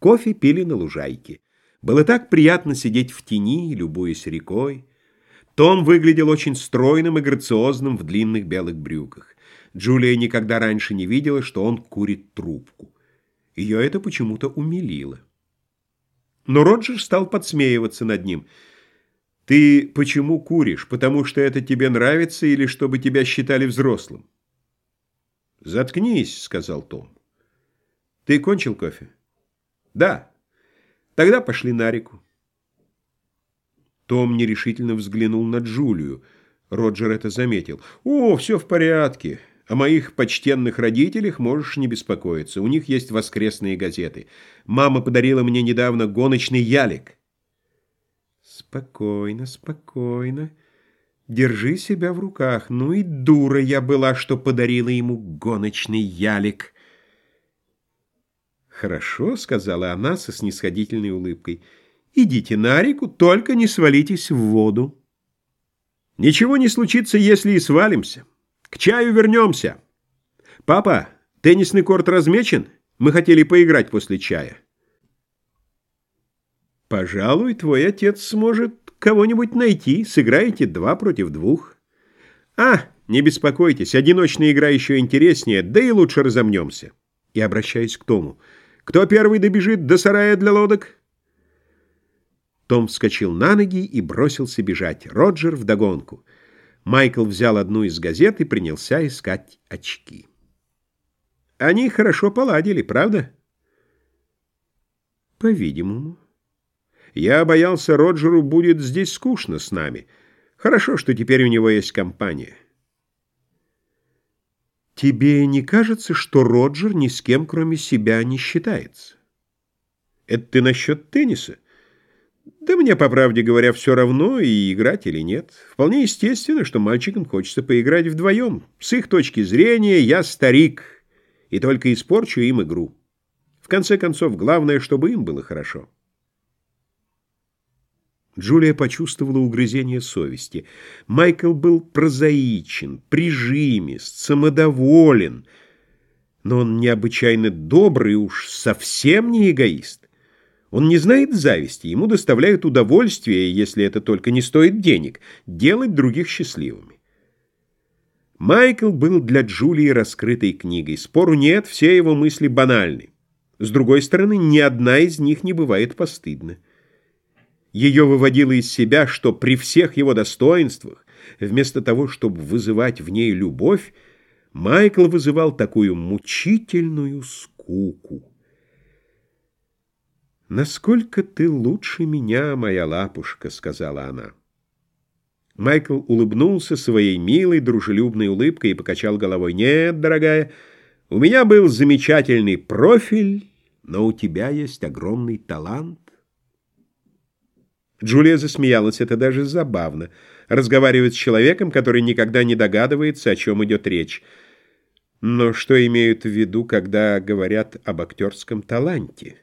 Кофе пили на лужайке. Было так приятно сидеть в тени, любуясь рекой. Том выглядел очень стройным и грациозным в длинных белых брюках. Джулия никогда раньше не видела, что он курит трубку. Ее это почему-то умилило. Но Роджер стал подсмеиваться над ним. «Ты почему куришь? Потому что это тебе нравится или чтобы тебя считали взрослым?» «Заткнись», — сказал Том. «Ты кончил кофе?» «Да. Тогда пошли на реку». Том нерешительно взглянул на Джулию. Роджер это заметил. «О, все в порядке. О моих почтенных родителях можешь не беспокоиться. У них есть воскресные газеты. Мама подарила мне недавно гоночный ялик». «Спокойно, спокойно. Держи себя в руках. Ну и дура я была, что подарила ему гоночный ялик». «Хорошо», — сказала она со снисходительной улыбкой. Идите на реку, только не свалитесь в воду. Ничего не случится, если и свалимся. К чаю вернемся. Папа, теннисный корт размечен? Мы хотели поиграть после чая. Пожалуй, твой отец сможет кого-нибудь найти. Сыграете два против двух. А, не беспокойтесь, одиночная игра еще интереснее, да и лучше разомнемся. И обращаясь к Тому. Кто первый добежит до сарая для лодок? Том вскочил на ноги и бросился бежать. Роджер вдогонку. Майкл взял одну из газет и принялся искать очки. Они хорошо поладили, правда? По-видимому. Я боялся, Роджеру будет здесь скучно с нами. Хорошо, что теперь у него есть компания. Тебе не кажется, что Роджер ни с кем, кроме себя, не считается? Это ты насчет тенниса? Да мне, по правде говоря, все равно, и играть или нет. Вполне естественно, что мальчикам хочется поиграть вдвоем. С их точки зрения я старик, и только испорчу им игру. В конце концов, главное, чтобы им было хорошо. Джулия почувствовала угрызение совести. Майкл был прозаичен, прижимист, самодоволен, но он необычайно добрый, уж совсем не эгоист. Он не знает зависти, ему доставляют удовольствие, если это только не стоит денег, делать других счастливыми. Майкл был для Джулии раскрытой книгой. Спору нет, все его мысли банальны. С другой стороны, ни одна из них не бывает постыдна. Ее выводило из себя, что при всех его достоинствах, вместо того, чтобы вызывать в ней любовь, Майкл вызывал такую мучительную скуку. «Насколько ты лучше меня, моя лапушка», — сказала она. Майкл улыбнулся своей милой, дружелюбной улыбкой и покачал головой. «Нет, дорогая, у меня был замечательный профиль, но у тебя есть огромный талант». Джулия засмеялась, это даже забавно. Разговаривать с человеком, который никогда не догадывается, о чем идет речь. Но что имеют в виду, когда говорят об актерском таланте?